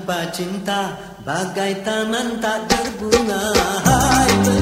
tanpa cinta bagai taman tak berbunga. Hai